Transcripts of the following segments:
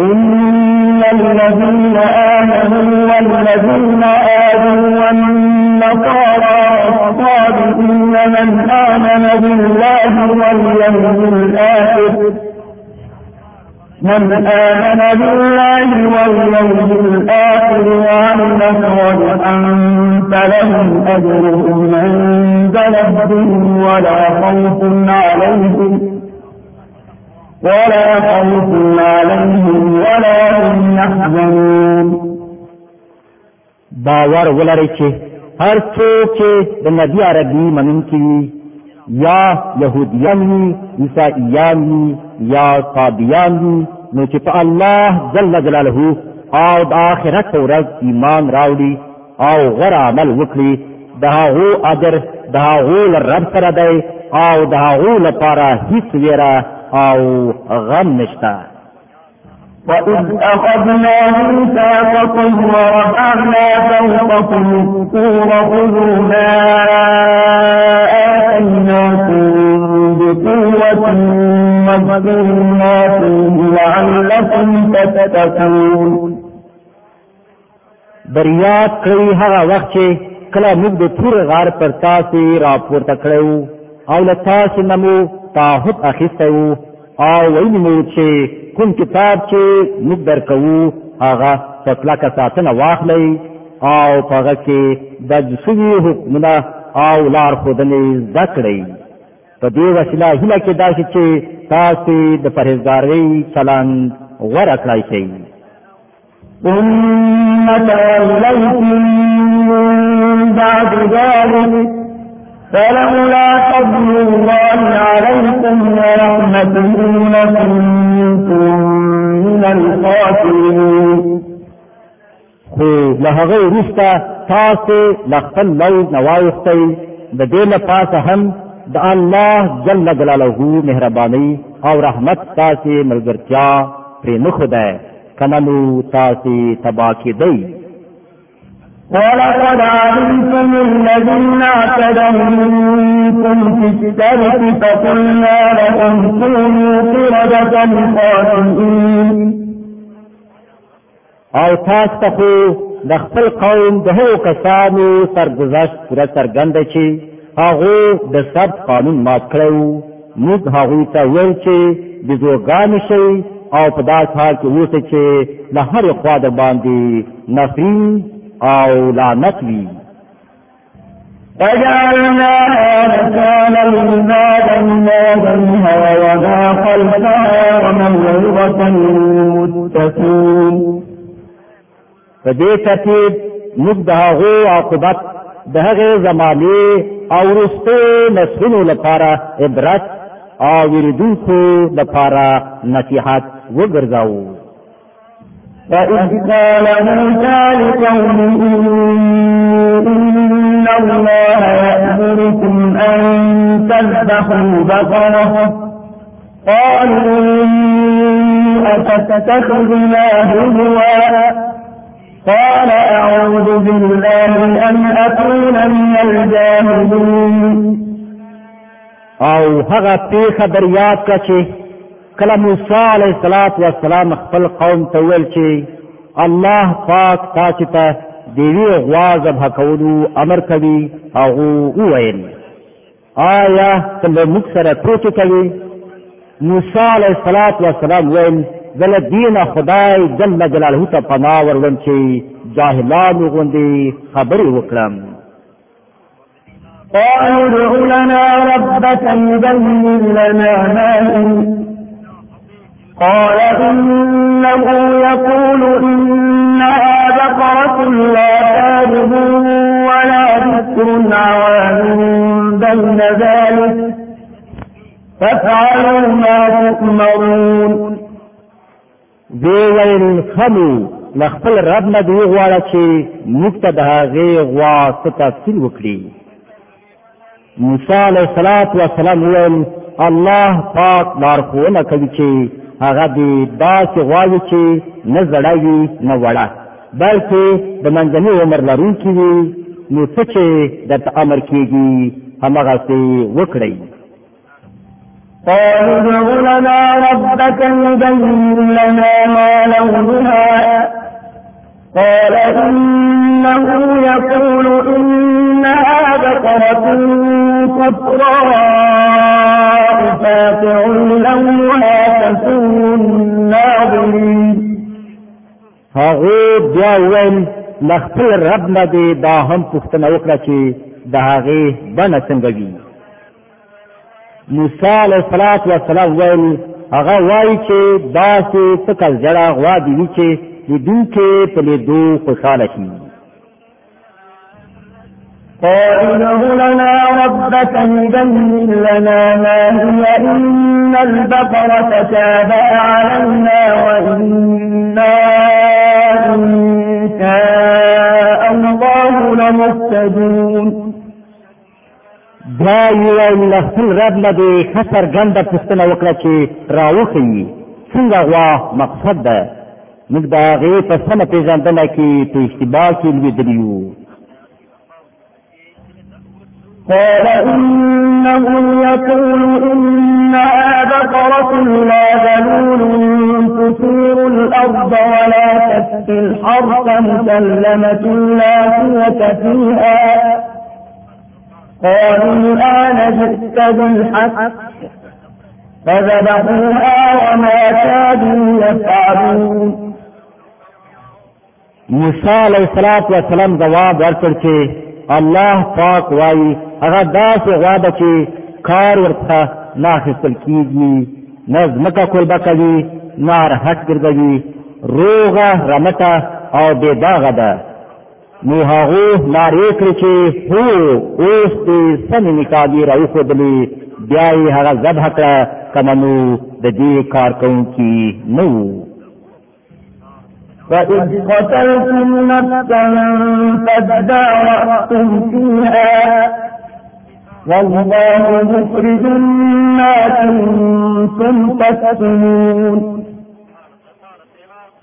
إن الذين آمنوا والذين آذوا والنصارى والصابئين من آمن بالله واليوم الآخر من آمن بالله واليوم الآخر وعمل صالحا فلهم أجرهم عند ربهم ولا خوف عليهم ولا خوف عليهم ولا هم يحزنون باور ولرئ چې هر څوک چې د نبی عربي منونکي وي یا يهوديان وي عیسائیان وي یا صابیان وي نو چې په الله جل جلاله او د آخرت په ورځ ایمان راوړي او غره عمل وکړي د هغو اجر د هغو رب سره دی او د هغو لپاره هیڅ ویره او غم نشتا وَإِذْ أَخَذْنَا مِيثَاقَكُمْ وَرَفَعْنَا فَوْقَكُمُ الطُّورَ خُذُوا مَا آتَيْنَاكُمْ بِقُوَّةٍ وَاذْكُرُوا مَا فِيهِ لَعَلَّكُمْ تَتَّقُونَ بریات کړی هغه وخت چې کله موږ د تور غار پر تاسو راپورته کړو او له تاسو نمو تعهد اخیسته وو او ویلی مو چې کوم کتاب چې موږ درکوو هغه په کلکه ساتنه واخلئ او په هغه کې د سوي حکمونه او لار ښودنې زده کړئ په دې وسیله هیله کې دا چې تاسو د پرهیزګارۍ چلند غوره کړئ شئ ثم توليتم من بعد ذلك فلولا فضل الله عليكم ورحمته لكنتم من الخاسرين خو له هغه وروسته تاسو له خپل لوز نه واوښتئ د دې لپاره هم د الله جل جلاله مهرباني او رحمت تاسو ملګرتیا پرې نه خدای کنه نو تاسو تبا کېدئ ولقد علمتم الذين اعتدوا منكم في السبت فقلنا لهم كونوا قردة خاسئين او تاسو ته خو د خپل قوم د هغو کسانو سرګذشت پوره څرګنده چې هغو د سبت قانون مات کړی و موږ هغوی ته ویل چې بیزوګانې شئ او په داس حال کې اوسئ چې له هرې خوا در باندې نفرین او لعنت وی وجعلناها مكانا لما بينا بينها وما خلفها وموعظة للمتقين په دې ترتیب موږ د هغه عاقبت د هغه زمانه او رسته نسلونو لپاره عبرت او ویریدونکو لپاره نصيحت وګرځاوه فإذ قال موسى لقومه إن الله يأمركم أن تذبحوا بقرة قالوا أفتتخذنا هزوا قال أعوذ بالله أن أكون من الجاهلين او هغه پیخه دریاب کله موسی علیه السلام خپل قوم ته ویل چې الله پاک تاسو ته دیوی غوا ذبح کولو امر کوي او وویل آیا کله موږ سره پروت کوي موسی علیه السلام ویل دل دین خدای جل جلاله ته پناه ورولم چې جاهلان غوندي خبرې وکړم قالوا ادع لنا ربك يبين لنا ما قال إنه يقول إنها بقرة لا تارب ولا بكر عوان بين ذلك فافعلوا ما تؤمرون دی ویل خمو لخپل رب نه دی غواړه چې موږ ته د هغې غوا څه تفصیل وکړي موسی علیه السلام وویل الله پاک لارښوونه کوي چې هغه دی دا چې غواړي چې نه زړوي نه وړه بلکې د منځني عمر لرونکي وي نو څه چې درته امر کېږي همغسې وکړئ قالوا ادع لنا ربك يبين لنا ما لونها قال إنه يقول إنها بقرة صفراء فاطع الأموات سوء الناظرين هغه بیا ویل لخپل رب نه دی دا هم پوښتنه وکړه چې د هغه بنه څنګه وي موسی علیه الصلاۃ والسلام ویل هغه وایي چې دا څه څه کل جړه غوا دی چې د دوی کې په لیدو خوشاله شي قائله لنا ربك مبين لنا ما هي إن البقرة تابع علينا وإنا إن شاء الله لمهتدون بیا یو له خپل رب نه د خطر ګنده پوښتنه وکړه چې راوښیي څنګه غوا مقصد ده موږ د هغې په سمه پېژندنه کې په اشتباه کې لوېدلي یو قال إنه يقول إنها بقرة لا ذلول تثير الأرض ولا تسقي الحرث مسلمة لا قوة فيها قالوا الآن جئت بالحق فذبحوها وما كادوا يفعلون موسی علیہ الصلوۃ والسلام جواب ورکړ چې الله پاک وایي هغه داسې غوا ده چې کار ورته نه اخیستل کېږي نه ځمکه کلبه کوي نه رحت ګرځوي روغه رمټه او بې داغه ده نو هغو نارې کړې چې هو اوس دې سمې نکادې راوښودلې بیا یې هغه ذبح کړه که نه نو د دې کارکوونکي نه وو وإذ قتلتم نفسا فادارأتم فيها والله مخرج ما كنتم تكتمون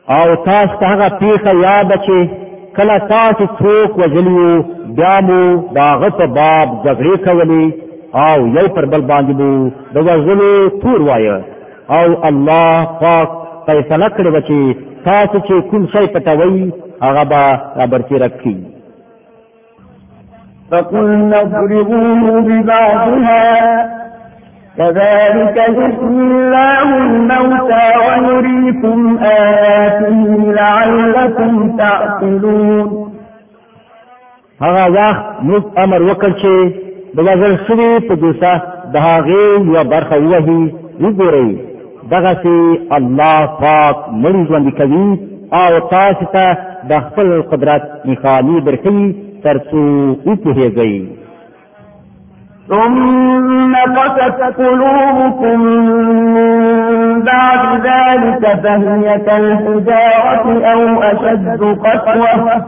او تاسو ته هغه پیښه یاد چې کله تاسو څوک وجلیو بیا مو دا غصه باب جګړې کولې او یو پر بل باندې مو د وژلو تور وایه او الله پاک فیصله کړې چې تاسو چې کوم شی پټوي هغه به خبرتي راکړي فقلنا اضربوه ببعضها كذلك يحيي الله الموتى ويريكم آياته لعلكم تعقلون هغه وخت موږ امر وکړ چې د وزن سوي په دوسه د هغې یوه برخه ووهي وګورئ دغه سي الله پاک مړي ژوند کوي او تاسو ته د خپل قدرت نخالي برخي ترڅو وپوهیږئ ثم قست قلوبكم من بعد ذلك فهي كالحجارة أو أشد قسوة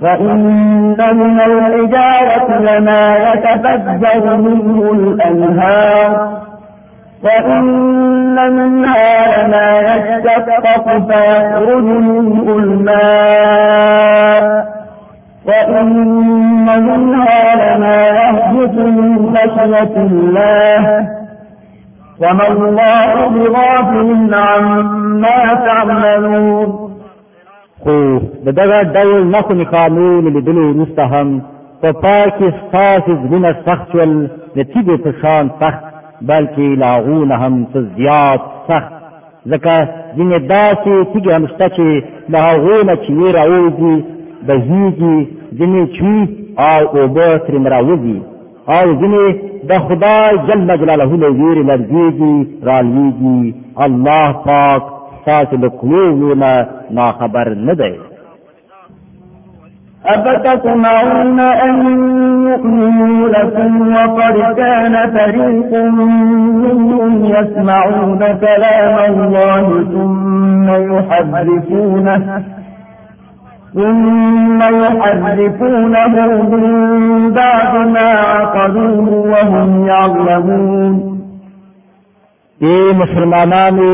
فإن من الحجارة لما يتفجر منه الأنهار وإن منها لما يشتقق فيخرج منه الماء وإن منها لما يهبط من خشية الله وما الله بغافل عما تعملون خو د دغه ډول نخو نقانو لیدلو وروسته هم په پای کې ستاسې زړونه سخت شول د تیږې په شان سخت بلکې لاغون هم زیات سخت ځکه ځینې داسې تیږې هم شته چې له هغونه چې یې راوځي بهیږي ځینې چوي او اوبه ترېن راوځي او ځینې د خدای جل جلاله له ویرې لړزېږي رالویږي الله پاک ستاسو له قلوبو نه ناخبر نه دی أفتطمعون أن يؤمنوا لكم وقد كان فريق منهم يسمعون كلام الله ثم يحرفونه ثم يحرفونه من بعد ما عقلوه وهم يعلمون اے مسلمانانو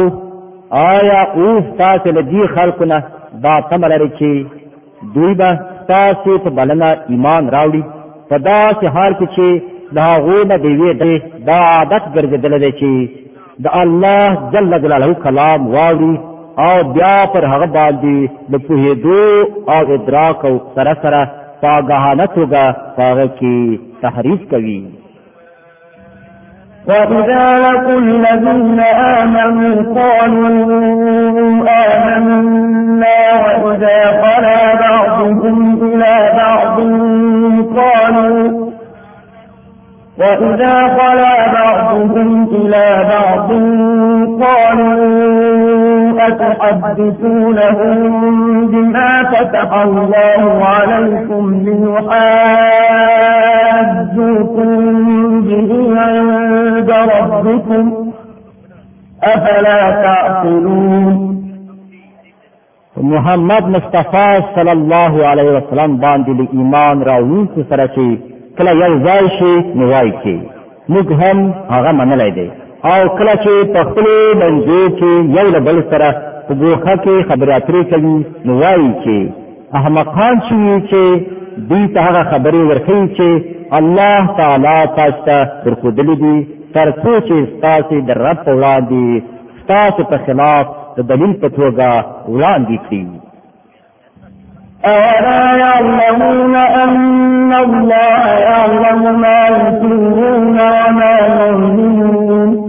آیا اوف تاسو له دې خلقونه دا تمر لري چې دوی به تاسو په بلنه ایمان راوړي په داسې حال کې چې د هغو نه د یوې دا عادت ګرځېدلی دی چې د الله جل جلاله کلام واوري او بیا پر هغه باندې د پوهېدو او ادراک او سره سره په آګاهانه توګه په هغه کې تحریف کوي وإذا لقوا الذين آمنوا قالوا آمنا وإذا خلا بعضهم إلى بعض قالوا وإذا خلا بعضهم إلى بعض قالوا أتحدثونهم بما فتح الله عليكم ليحاجوكم به عند ربكم أفلا تعقلون محمد مصطفی صلی الله علیه وسلم باندې ایمان راوونکو سره چې کله یو ځای شي نو وایي کې موږ هم هغه منلی دی او کله چې په خپل منځي کې یو له بل سره په ګوښه کې خبرې اترې کوي نو وایي چې احمقان شي چې دې ته هغه خبرې ورکړي چې الله تعالی تاسو ته ورکړلې دي تر څو چې تاسو د رب وړاندې تاسو په خلاف د دلیل په توګه وړاندې کړئ أولا يعلمون أن الله يعلم ما يسرون وما يعلمون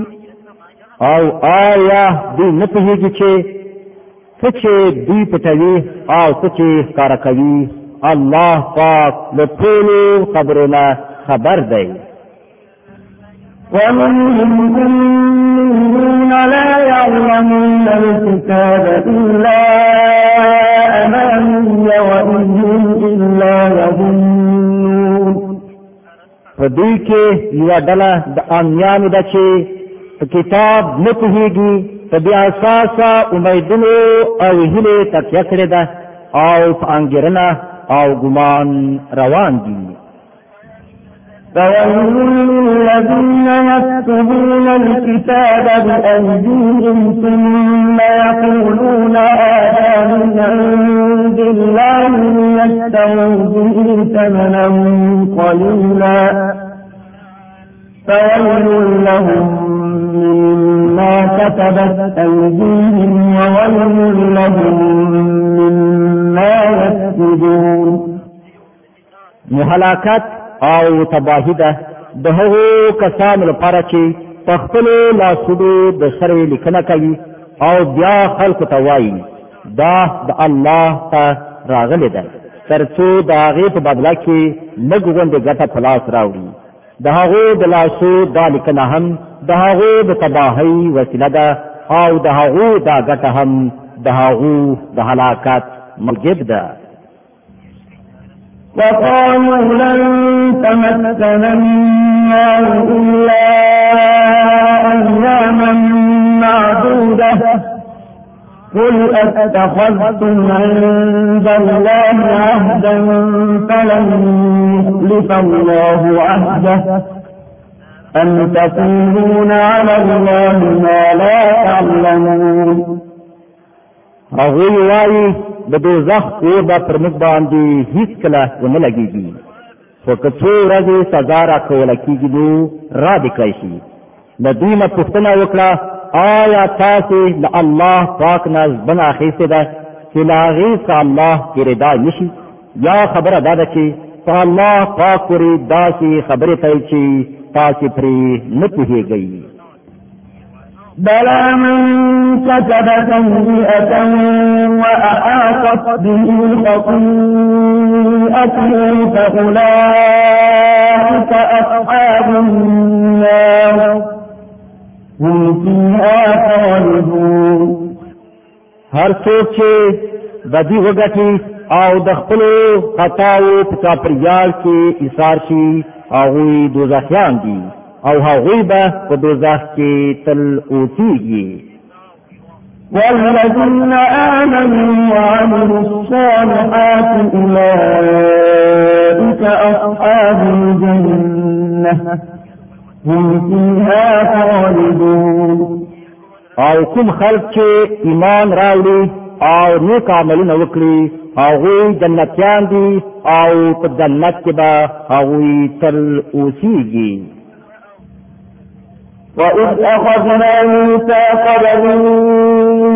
او آیا دوی نه پوهیږي چې څه چې دوی پټوي او څه چې ښکارا کوي الله پاک له ټولو خبرونه خبر دی ومنهم أميون لا يعلمون الكتاب إلا أماني وإنهم إلا يظنون فدوی کې یو ډله د امیانو د چې کتاب نه پوهیږي په بیا اساسه امیدونو او هیله تکیه کړې ده او په انګرنه او ګمان روان دي فويل للذين يكتبون الكتاب بأيديهم ثم يقولون هذا من عند الله ليشتروا به ثمنا قليلا فويل لهم مما كتبت أيديهم وويل لهم مما يكسبون مهلاکت او تباهی ده د هغو کسانو لپاره چې په خپلو لاسونو د سرې لیکنه کوي او بیا خلکو ته وایي دا د الله ته راغلی ده تر څو د هغې په بدله کې لږ غوندې ګټه په لاس راوړي د هغه د لاسو دا لیکنه هم د هغه د تباهی وسیله ده او د هغه دا ګټه هم د هغه د هلاکت موجب ده وقالوا لن تمسنا النار إلا أياما معدودة قل أتخذتم عند الله عهدا فلن يخلف الله عهده أم تقولون على الله ما لا تعلمون هغوی وایي د دوزخ اور به پر موږ باندې هیڅکله ونه لګېږي خو که څو ورځې سزا راکوله کېږي نو را دې کړی شي د دوی نه پوښتنه وکړه آیا تاسو د الله پاک نه بنا اخیسته ده چې لاغیز کا الله ګریدا نشي یا خبره دا ده چې په الله پاک پورې داسې خبرې تل چې تاسو پرې نه پوهیږئ بلى من كسب سيئة وأحاطت به خطيئته فأولئك أصحاب النار هم فيها خالدون هر څوک چې بدی وګټي او د خپل خطاو په کاپریال کې ایثار شي هغه دوزخیان دي او هغه به په دوزخ کې تل اوتیږي والذين آمنوا وعملوا الصالحات أولئك أصحاب الجنة هم فيها خالدون او کوم خلق چې ایمان راوړي او نیک عملونه وکړي هغه جنتیان دي او په جنت کې به هغه تل اوسيږي وَإِذْ أَخَذْنَا مِيثَاقَ بَنِي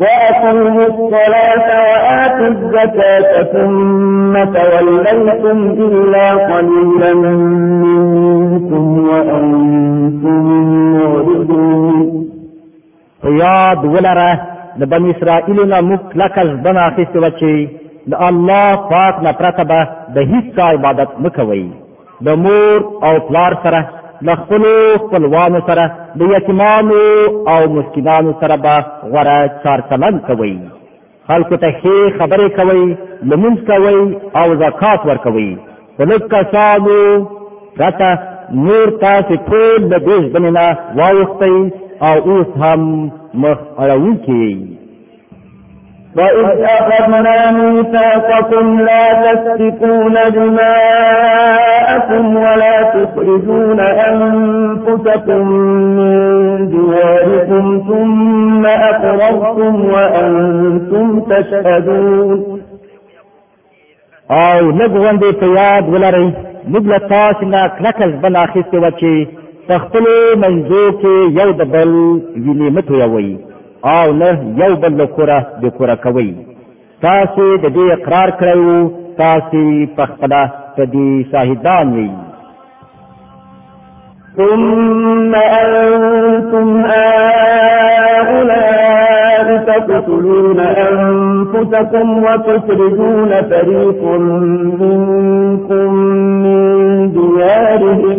وأقيموا الصلاة وآتوا الزكاة ثم توليتم إلا قليلا منكم وأنتم معرضون یاد ولره د بنی اسرائیلو نه موږ کلکه ژبنه اخیستې وه چې د الله پاک نه پرته به د هیڅ عبادت مه کوئ د مور او پلار سره لخپل خپلوانو سره د یتیمانو او مسکینانو سره به غوره چارچلند کوي خلکو ته ښې خبرې کوي لمونځ کوي او زکات ورکوي د لږ کسانو پرته نور تاسې ټول د دې ژبنې نه واوښتئ او اوس هم مخ اړوونکي وإذ أخذنا ميثاقكم لا تسفكون دماءكم ولا تخرجون أنفسكم من دياركم ثم أقررتم وأنتم تشهدون او لږ غوندې په یاد ولرئ موږ له تاسې نه کلکه ژبله اخیستې وه چې په خپلو منځو کې یو د بل وینې مه تویوئ او نه یو بل له کوره د کوره کوي تاسو د دې اقرار کړی وو تاسو په خپل ته دي شاهدان وي ثم أنتم هؤلاء تقتلون أنفسكم وتخرجون فريق منكم من ديارهم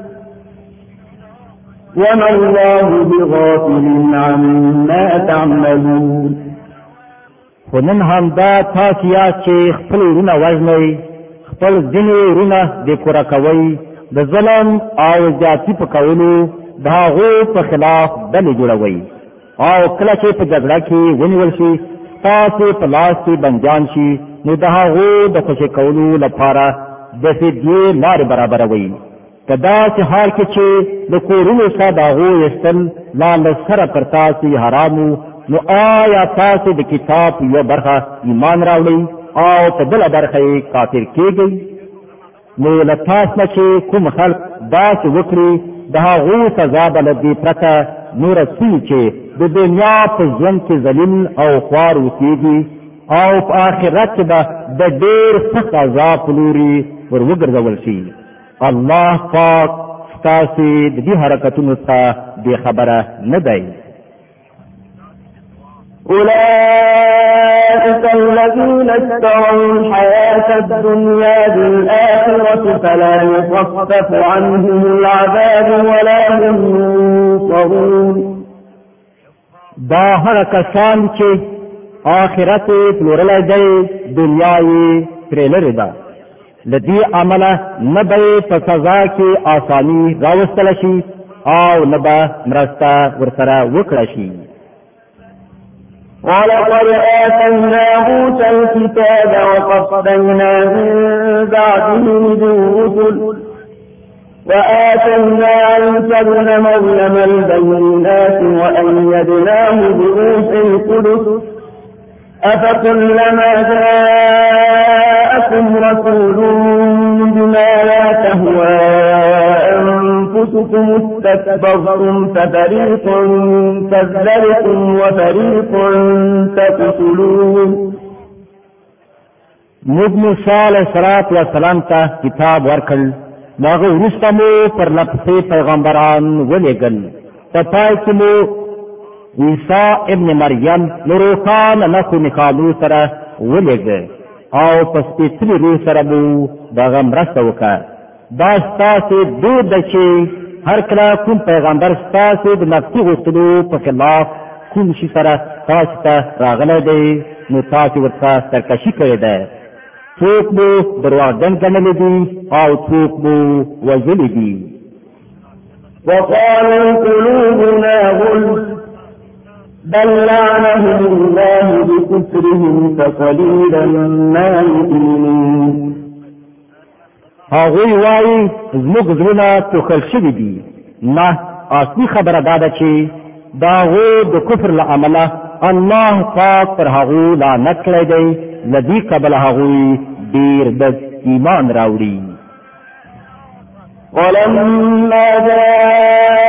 وما الله بغافل عما تعملون خو نن هم دا تاسو یاد چې خپل ورونه وژنئ خپل ځینې ورونه بېکوره کوئ د ظلم او زیاتي په کولو د هغو په خلاف ډلې جوړوئ او کله چې په جګړه کې ونیول شي تاسو په لاس کې بندیان شي نو د هغو د خوشي کولو لپاره د فدیې لارې برابروئ په داسې حال کې چې د کورونو څخه د هغو ایستل لا له سره پر تاسې حرامو نو آیا تاسو د کتاب یوه برخه ایمان راوړئ او په بله برخه یې کافر کېږئ نو له تاسو نه چې کوم خلک داسې وکړي د هغو سزا به له دې پرته نوره سوي چې د دنیا په ژوند کې ذلیل او خوار اوسېږي او په آخرت کې به د ډېر سخت عذاب په لوري ور وګرځول شي الله پاک ستاسو د دې حرکتونو څخه بې خبره نه دی أولئك الذين اشتروا الحياة الدنيا بالآخرة فلا يخفف عنهم العذاب ولا هم ينصرون دا هغه کسان چې آخرت یې پلورلی دی دنیا یې پرې لرې ده لدی عمله نبه په سزا کې آسانی راوستل شي او نبه مرسته ورسره وکړه شي ولقد آتينا موسى الكتاب وقصدنا من بعده بالرسل وآتينا عيسى ابن مريم البينات وأيدناه بروح القدس أفكلما جاء جاءكم رسول بما لا تهوى أنفسكم استكبرتم ففريقا كذبتم وفريقا تقتلون موږ موسی علیه الصلاۃ والسلام ته کتاب ورکړ داغه وروسته مو پر لپسې پیغمبران ولېګل په پای کې مو عیسی ابن مریم نورخان نخو نخالو سره ولېګل او پس پیتلی روی سره بو داغه مرسته وکړه دا ستاسو دود ده چې هر کله کوم پیغمبر ستاسو د نفسي غوښتنو په خلاف کوم شي سره تاسو ته راغلی دی نو تاسو ورته سرکشي کړې ده څوک مو درواغجن ګڼلی دي او څوک مو وژلي دي وقالوا قلوبنا غلف بل لعنهم الله بكفرهم فقليلا ما يؤمنون هغوی وایي زموږ زړونه توخل شوي دي نه اصلي خبره دا ده چې د هغو د کفر له امله الله پاک پر هغو لعنت کړی دی له دې قبله هغوی ډېر د ایمان راوړي ولما جاء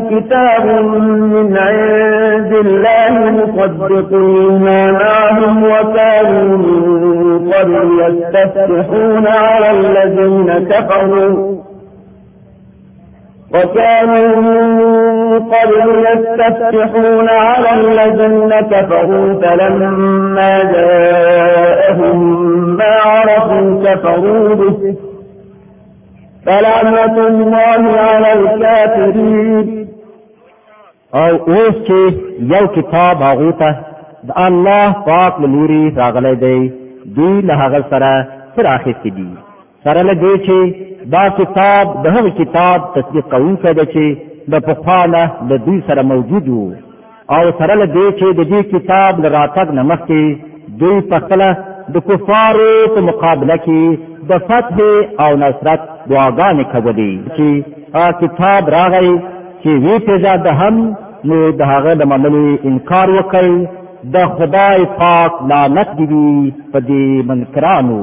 كتاب من عند الله مصدق لما معهم وكانوا قبل يستفتحون على الذين كفروا وكانوا من قبل يستفتحون على الذين كفروا فلما جاءهم ما عرفوا كفروا به سلامت الله علی الكافرین او اوس چې یو کتاب هغه ته د الله پاک لوري راغلی دی دوی له هغه سره سره دي سره له دې چې دا کتاب دغه کتاب تصدیق کوونکی دی چې د پخوانه د دوی سره موجود وو او سره له دې چې د دې کتاب لراتګ نمخ کې دوی په خپل د کفارو په مقابله کې د فتح او نصرت دعاګانې کولې چې کتاب راغی چې وی پیژاده هم نو د هغه د منلو انکار وکړ د خدای پاک لعنت دی په دې منکرانو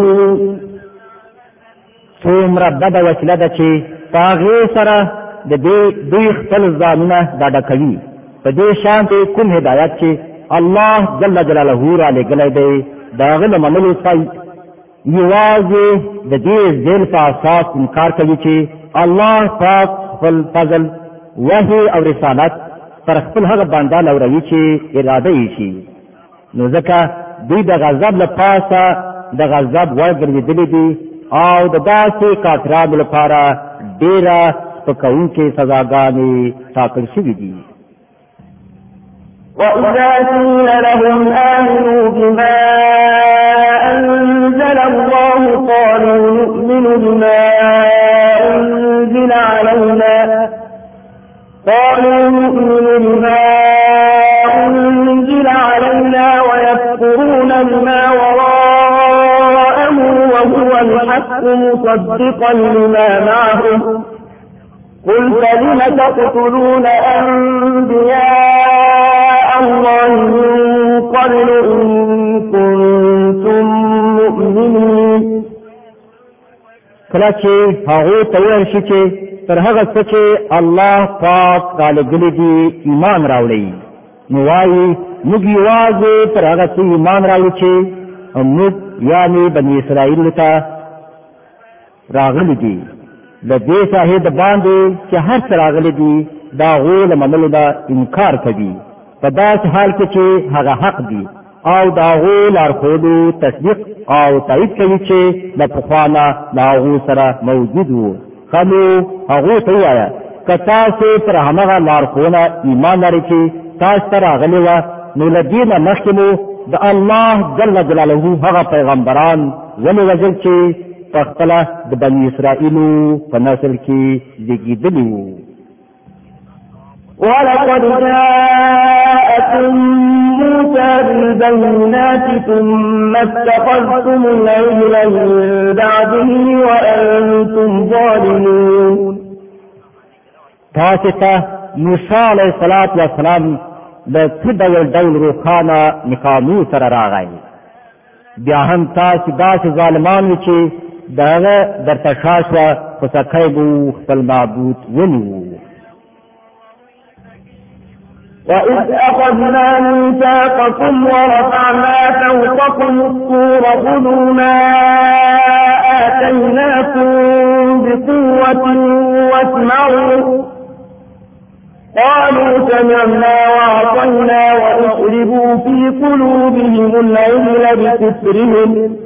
دومره بده وسیله ده چې هغه سره د دې دوی خپل ځانونه ډاډه کوي په دې شان ته کوم هدایت چې الله جل جلاله را لګلې دی دا غل منلو ځای یوازې د دې ځل په اساس انکار کوي چې الله پاک خپل فضل وحي او رسالت پر خپل هغه باندې لوروي چې اراده یې شي نو ځکه دوی د غضب لپاره د غضب ورګرځېدلې دي او د داسې کافرانو لپاره ډیره پکونکې سزاګانې ټاکل شوې دي وَإِذَا قِيلَ لَهُمْ آمِنُوا بِمَا أَنزَلَ اللَّهُ قَالُوا نُؤْمِنُ بِمَا أُنزِلَ عَلَيْنَا قَالُوا نُؤْمِنُ بِمَا مصدقا لما معهم قل فلم تقتلون أنبياء الله من قبل إن كنتم مؤمنين کله چې هغه تیار شي چې تر هغه څه چې الله پاک غالبلی دی ایمان راوړي نو وايي موږ یوازې تر هغه څه ایمان راوړو چې موږ یعنی بنی اسرائیل ته راغلی دي د دې شاهد باندې چې هر څه راغلی دي دا غول منلو دا انکار کوي په داسې حال کې چې هغه حق دي او دا غول ارخودو تصدیق او تایید کوي چې د پخوانا دا غو سره موجود وو خلو هغه ته وایا کتا سه پر هغه لارخونه ایمان لري چې تاسو ته راغلی و نو لدینه مخکمو د الله جل جلاله هغه پیغمبران ولې وجل چې په خپل د بنی اسرائیل په نسل کې زیږیدلی وو ولقد جاءكم موسى بالبينات ثم اتخذتم العجل من بعده وأنتم ظالمون تاسطة موسى عليه الصلاة والسلام لڅه ډول ډول روخانه نقامو سره راغی بیا هم تاسو داسې ظالمانو چې داغه در تشاش وا فسکای بو خپل معبود ونیو وإذ أخذنا ميثاقكم ورفعنا فوقكم الطور خذوا ما آتيناكم بقوة واسمعوا قالوا سمعنا وعصينا وأحربوا في قلوبهم العجل بكفرهم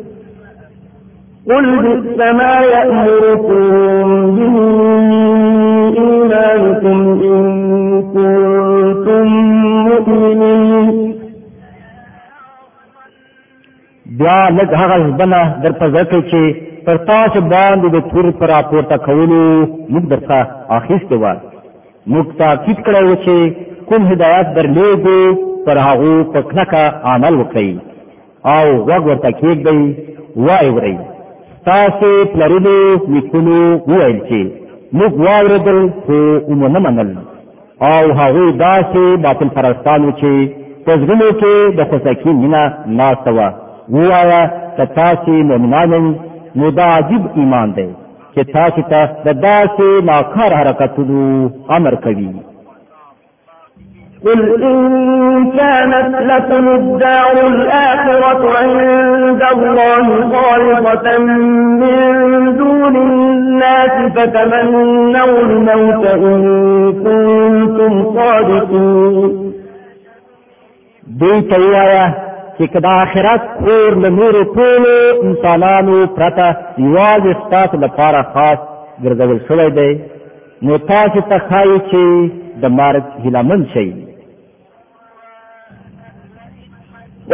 قل بئس ما يأمركم به إيمانكم إن كنتم مؤمنين بیا لږ هغه ځبنه در په ځکه چې پر تاسو باندې د تور پر راپورته کولو موږ درته اخیستې و موږ تاکید کړی و چې کوم هدایت درلېږو پر هغو په کلکه عمل وکړئ او غوږ ورته کېږدئ وایورئ تاسو پلرونو لیکلو وویل چې موږ واوردل خو ومونه منل او هغه داسې باطل پرستانو چې په زړونو کې د خوسکي مینه ناسته وه ووایه که تاسې مؤمنان نو دا عجیب ایمان دی چې تاسو ته د داسې ناکار حرکتونو امر کوي قل إن كانت لكم الدار الآخرة عند الله خالصة من دون الناس فتمنوا الموت إن كنتم صادقين دوی ته ووایه چې که د آخرت کور له نورو ټولو انسانانو پرته یوازې ستاسو لپاره خاص ګرځول شوی دی نو تاسو ته ښایي چې د مرګ هیله مند شئ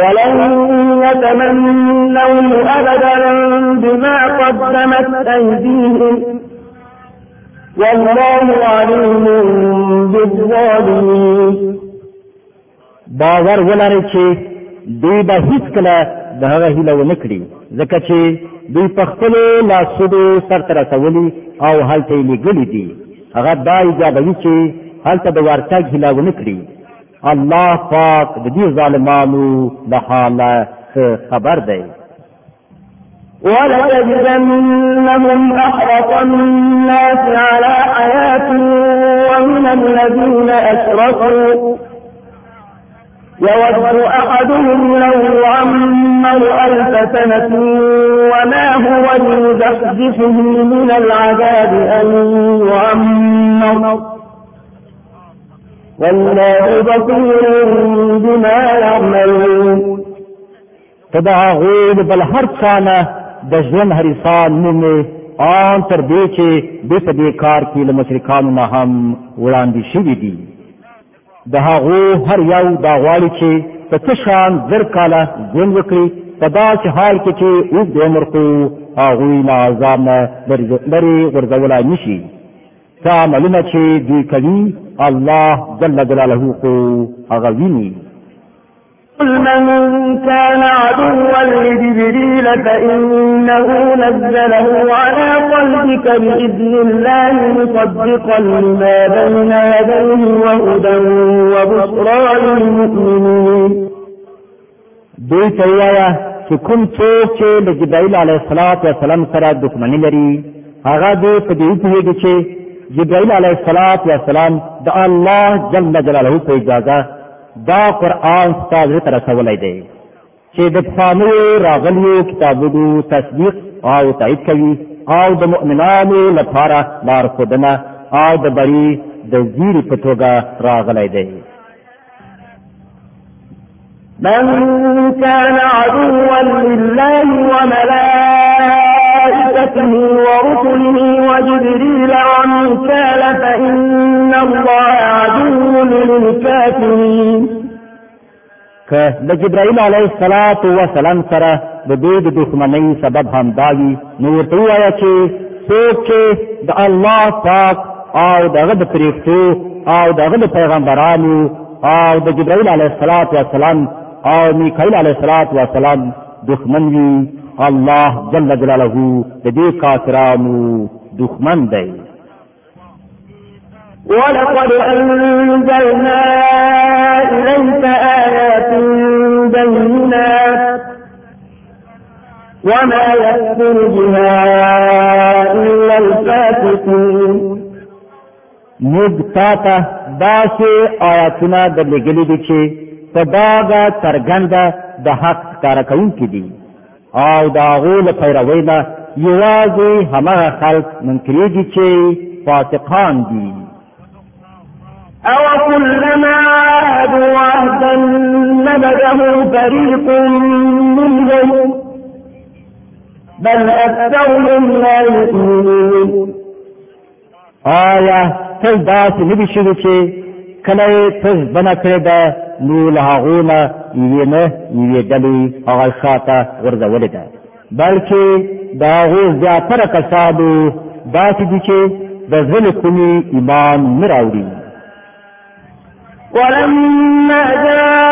ولن يتمنوه أبدا بما قدمت أيديهم والله عليم بالظالمين باور ولرئ چې دوی به هیڅکله د هغه هیله ونه کړي ځکه چې دوی په خپلو لاسونو سرته رسولي او هلته یې لېږلي دي هغه دا ایجابوي چې هلته د ورتګ هیله ونه کړي الله پاک د دې ظالمانو د حاله خبر دی ولتجدنهم أحرص الناس على حياة ومن الذين أشركوا يود أحدهم لو يعمر ألف سنة وما هو بمزحزحه من العذاب أن يعمر والله بصير بما يعملون تدا غوډ بل هر څانه د ژوند هریسان نیمه آن تر دې چې د دې کار کې له مشرکانو نه هم وړاندې شوي دي د هغه هر یو دا غواړي چې په تشان زر کاله ژوند وکړي په داسې حال کې چې اوږد عمر خو هغوی له عذاب نه لرې غورځولی نه شي تا عملونه چې دوی کوي الله جل جلاله خو هغه ویني قل من كان عدوا لجبريل فإنه نزله على قلبك بإذن الله مصدقا لما بين يديه وهدى وبشرى للمؤمنين دوی ته ووایه چې کوم څوک چې د جبرائیل علیه السلام سره دښمني لري هغه دوی په دې پوهېږي چې جبرائیل علیہ الصلات والسلام د الله جل جلاله په اجازه دا قران ستاسو تر رسولای دی چې د فامو راغلیو کتابونو تصدیق او تایید کوي او د مؤمنانو لپاره لار خودنه او د بری د زیر په توګه راغلی دی من كان عدوا لله وملائكته وملائكته ورسله وجبريل وميكال فإن الله عدو للكافرين که د جبرائیل علیه الصلاۃ والسلام سره د دوی د دښمنۍ سبب هم دا وي نو ورته وایي چې څوک چې د الله پاک او دغه د فرښتو او دغه د پیغمبرانو او د جبرائیل علیه الصلاۃ والسلام او میکائیل علیه الصلاۃ والسلام دښمن وي الله جل جلاله د دې کافرانو دښمن دی ولقد أنزلنا إليك آيات بينات وما يكفر بها إلا الفاسقون موږ تا ته داسې آیاتونه درلېږلي دي چې په ډاګه څرګنده د حق ښکاره کوونکي دي او دا غول پیروي نه یوازې همه خلق منکريږي چې فاتقان دي أو كلما عادوا عهدا نبذه فريق منهم بل أكثرهم لا يؤمنون آية تل داسې نه دي شوي چې کله تز بنا کړی دا نو له هغه نه یې نه یې دلی هغه شاته ورځولې ده بلکې دا هغه زیاتره کسانو دا چې دي چې د ځل کومي ایمان نه راوړي ولما جاء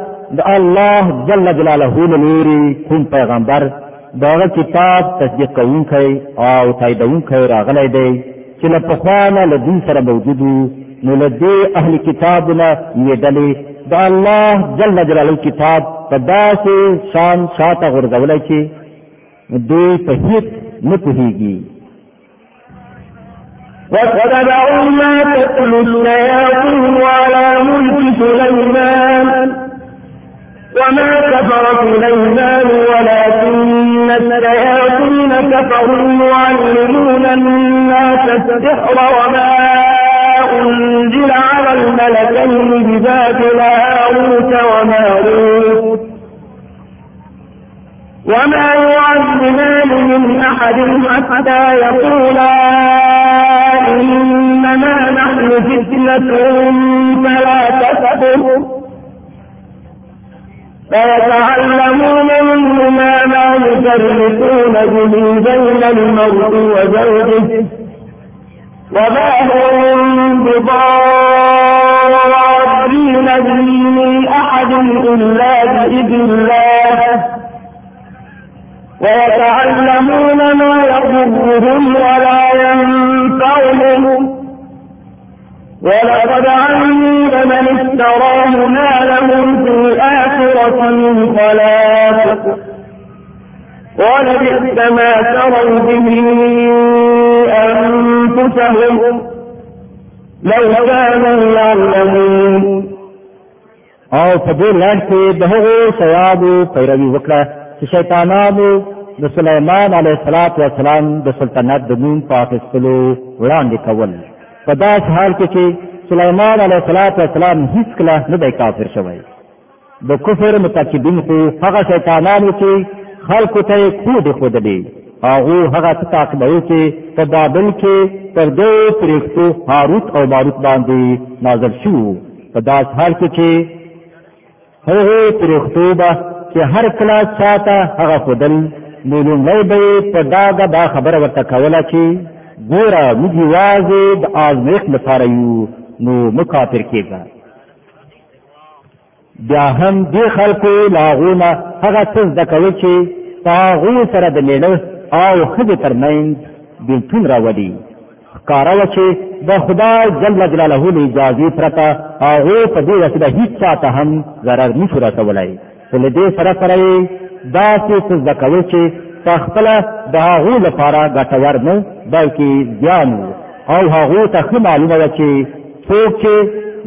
د الله جل جلاله لوري کوم پیغمبر دا کتاب تصدیق کوونکی او تاییدونکی راغلی دی چې له پخوانه له دوی سره موجود نو له دې اهل کتاب نه یې د الله جل جلاله کتاب په داسې شان شاته غورځولی چې دوی په هیڅ نه پوهېږي وَتَبَعُوا مَا تَتْلُو الشَّيَاطِينُ عَلَى مُلْكِ سُلَيْمَانَ وما كفر سليمان ولكن الشياطين كفروا يعلمون الناس السحر وما أنزل على الملكين بباب هاروت وماروت وما يعلمان من أحد حتى يقولا إنما نحن فتنة فلا تكفر فيتعلمون منه ما لا يفرقون به بين المرء وزوجه وما هم بضارين به من أحد إلا بإذن الله ويتعلمون ما يضرهم ولا ينفعهم ولقد علموا لمن اشتراه ما لهم في الآخرة الآخرة من خلاق قال بئس ما سروا به أنفسهم لو كانوا يعلمون او په دې لړ کې د هغو ثوابو پیروي وکړه چې شیطانانو د سليمان عليه السلام د سلطنت د نوم پاکستلو وړاندې کول په داس حال کې چې سليمان عليه السلام هیڅ کله نه دی کافر شوی د کفر متکبین خو هغه شیطانانو چې خلکو ته خود خود دی هغه هغه تاک دی چې په بابل کې تر دې پرېختو هاروت او ماروت باندې نازل شو په داس حال کې چې هغه پرېختو به چې هر کله چاته هغه خودل نو لومړی به په داګه دا خبره ورته کوله چې ګوره موږ یوازې د آزمېښت لپاره یو نو مکافر کېږه بیا هم دی خلکو لاغونه هغه څه د کوي چې هغه سره د میړه او خدي ترمنځ بلتون راوړي کارا و چې د خدای جل جلاله له اجازه پرته هغه په دې وسیله هیڅ چاته هم ضرر نه شورا کولای ول دې سره سره دا څه د کوي چې تخپل د هغه لپاره ګټور نه بلکې ځان او هغه ته معلومه ده چې څوک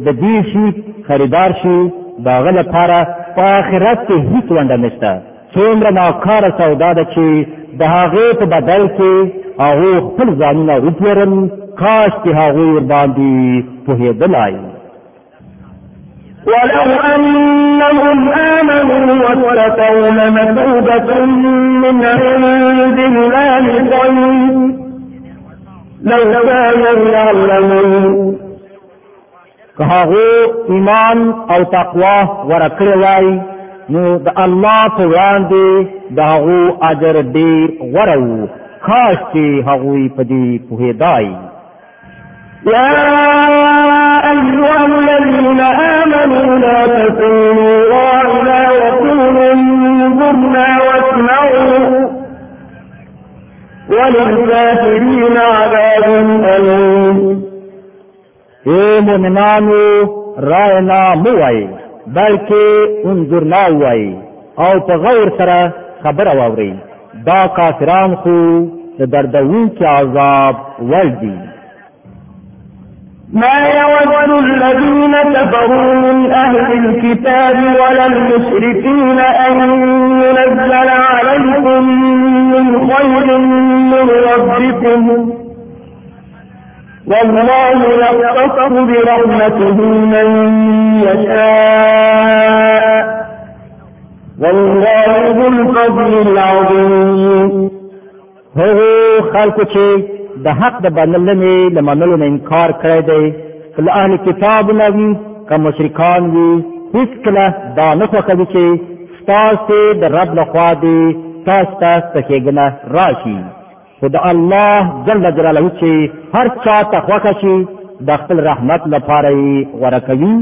د دې شي خریدار شي دا غل لپاره په آخرت کې هیڅ ونده نشته څومره ناکاره سودا ده چې د هغې په بدل کې هغه خپل ځانونه وپلرل کاش چې هغه ور باندې پوهېدلای ولو أنهم آمنوا واتقوا لمثوبة من عند الله خير لو كانوا يعلمون که هغه ایمان او تقوا ورکړی وای نو د الله په وړاندې د هغه اجر ډیر غوړو خاص چې هغه په دې پوهیدای يا أيها الذين آمنوا لا تكونوا راعنا وكونوا انظرنا واسمعوا وللكافرين عذاب أليم اے مومنانو رائے نا موائی بلکې انظرنا ووائی او په غور سره خبره واوري دا کافران خو د دردون کې عذاب ول دي ما يود الذين كفروا من أهل الكتاب ولا المشركين أن ينزل عليكم من خير من ربكم والله يختص برحمته من يشاء والله ذو الفضل العظيم هغو خلکو چې د حق د بللنې د منلو نه انکار کړی دی کله اهل کتاب نه وي که مشرکان وي هېڅکله دا نه خوښوي چې ستاسې د رب لخوا دې تاسو ته څه ښېګنه راشي خدا الله جل جلاله چې هر چا ته خوښ شي د خپل رحمت لپاره یې ورکوي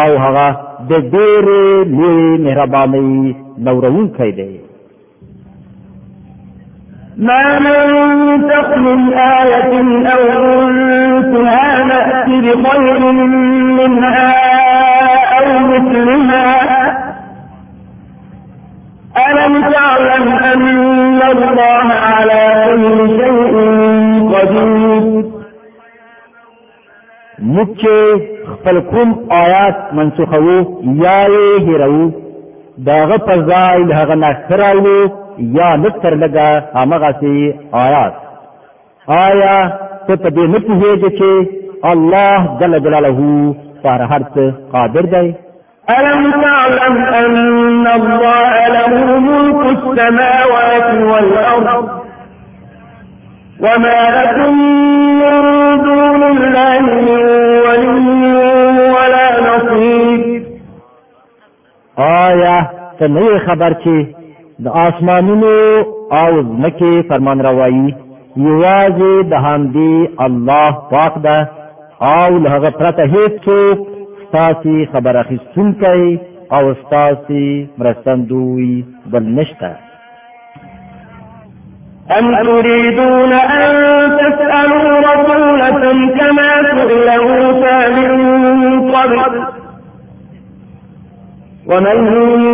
او هغه د ډېرې لوی مهربانۍ نورونکی دی ما ننسخ من آية أو أنتها نأتي بخير منها أو مثلها ألم تعلم أن الله على كل شيء قدير مکه خپل کوم آیات منسوخو یا یې هیرو داغه پر ځای هغه نشرالو یا لتر لگا هغه سي آیات آیا ته په دې نه پوهېږې چې الله جل جلاله پر هر څه قادر دی الم تعلم ان الله له ملك السماوات والأرض وما لكم من دون الله من ولي ولا نصير آية تنوي خبر چې د آسمانونو او ځمکې فرمان روایي یوازې د همدې الله پاک ده او له هغه پرته هیڅ څوک ستاسې خبر اخیستونکی او استاسی مرستندوی بل نشتا أم تريدون أن تسألوا رسولكم كما سئل موسى من قبل ومن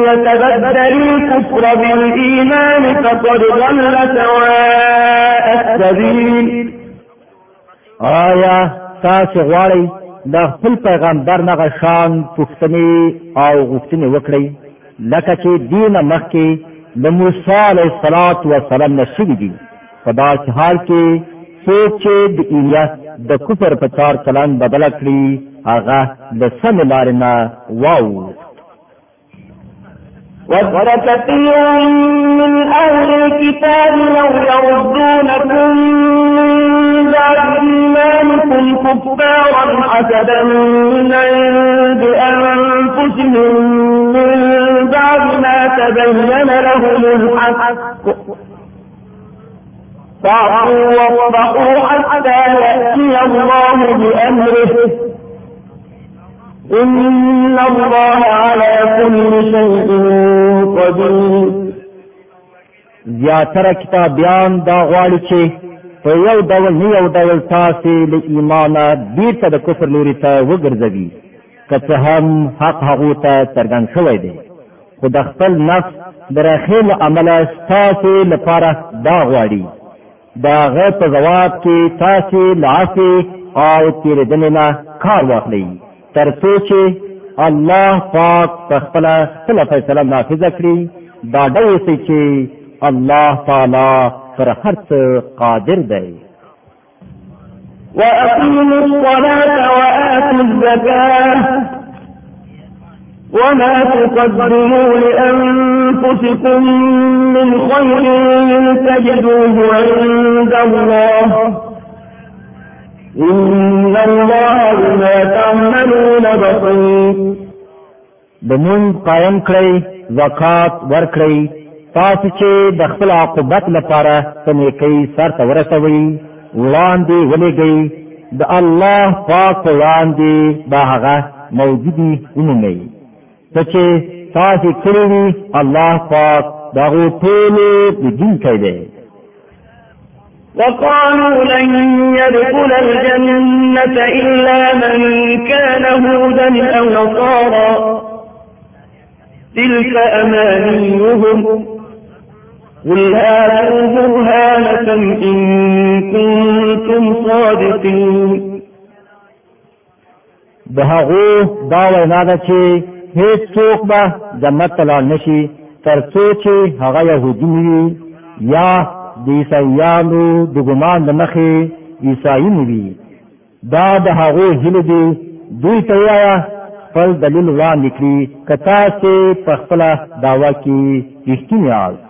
يتبدل الكفر بالإيمان فقد ضل سواء السبيل آية تاسي غواري د خپل پیغمبر نه شان پښتني او غوښتنې وکړي لکه چې دینه مخکې د موسی علیه الصلاۃ والسلام نشوي دي په دا حال کې څوک چې د ایلیاس د کفر په چار کلان بدل کړي هغه د سم لارې نه واو وَذَرَ كَثِيرٌ مِّنْ أَهْلِ الْكِتَابِ لَوْ يَرُدُّونَكُمْ منكم كفارا حسدا من عند أنفسهم من بعد ما تبين لهم الحق فاعفوا واصفحوا حتى يأتي الله بأمره إن الله على كل شيء قدير زیاتره کتابیان دا غواړي چې په یو ډول نه یو ډول تاسې له ایمانه بیرته د کفر لوري ته وګرځوي که څه هم حق هغو ته څرګند شوی دی خو د خپل نفس د راخې له عمله ستاسې لپاره دا غواړي د هغه په ځواب کې تاسې له عفې او تېرېدنې نه کار واخلئ تر څو چې الله پاک په خپله خپله فیصله نافظه کړي دا ډول چې الله تعالی پر هر څه قادر دی وأقيموا الصلاة وآتوا الزكاة وما تقدموا لأنفسكم من خير تجدوه عند الله إن الله بما تعملون بصير د مونږ قائم کړئ زکات ورکړئ تاسو چې د خپل عاقبت لپاره په نیکی سرته ورسوي وړاندې ولګئ د الله پاک وړاندې به هغه موجودي ونمئ څه چې تاسو کړی وي الله پاک دغه ټول بدین کړي وقالوا لن يدخل الجنة إلا من كان هودا أو نصارا تلك أمانيهم قل هاتوا برهانكم إن كنتم صادقين د هغو دا وینا ده چې هیڅ څوک به جنت ته لاړ نشي تر څو چې هغه یهودي وي یا د عیسایانو د ګمان د مخې عیسایي وي دا د هغو هیله دي دوی ته وایه خپل دلیل وړاندې کړي که تاسې په خپله دعوه کې رښتینې یاست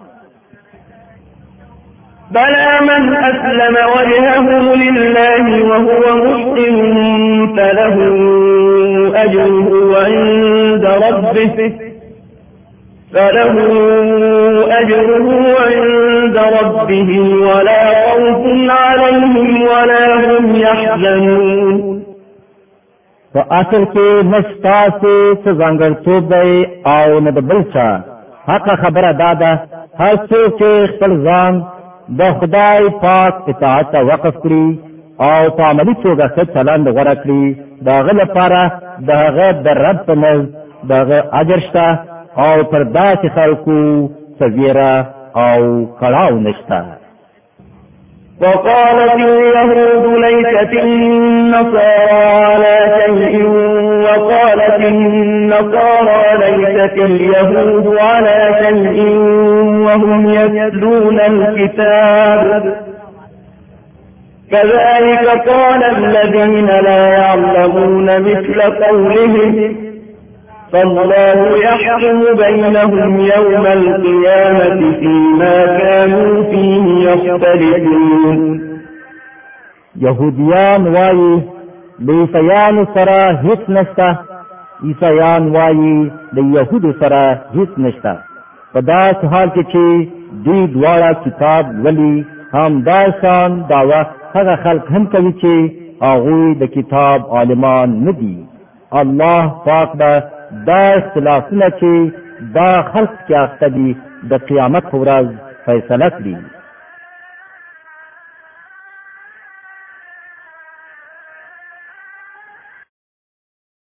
بلى من أسلم وجهه لله وهو مسلم فله أجره عند ربه فله أجره عند ربه ولا خوف عليهم ولا هم يحزنون په اصل کې نشتا څه ځانګړتوب دی او نه د بل څه حق خبره دا ده هر څوک چې خپل ځان د خدای پاک اطاعت ته وقف کړي او په عملی توګه ښه چلند غوره کړي د هغه لپاره د هغه د رب په نزد د هغه اجر شته او پر داسې خلکو سویره او کړاو نشته وقالت اليهود ليست النصارى على شيء وقال النصارى ليست اليهود على شيء وهم يتلون الكتاب كذلك قال الذين لا يعلمون مثل قولهم فالله يحكم بينهم يوم القيامة فيما كانوا فيه يختلفون يهوديان وایي ليس عیسایانو سره نشته عیسایان وایي د يهودو سره هیڅ نشته په داس حال کې چې دوی دواړه کتاب ولي هم داسان داوا هغه خلک هم کوي چې هغه د کتاب عالمان نه دي الله پاک دا دا اختلافونه چې دا خلق کې اخته دي د قیامت ورځ فیصله کړي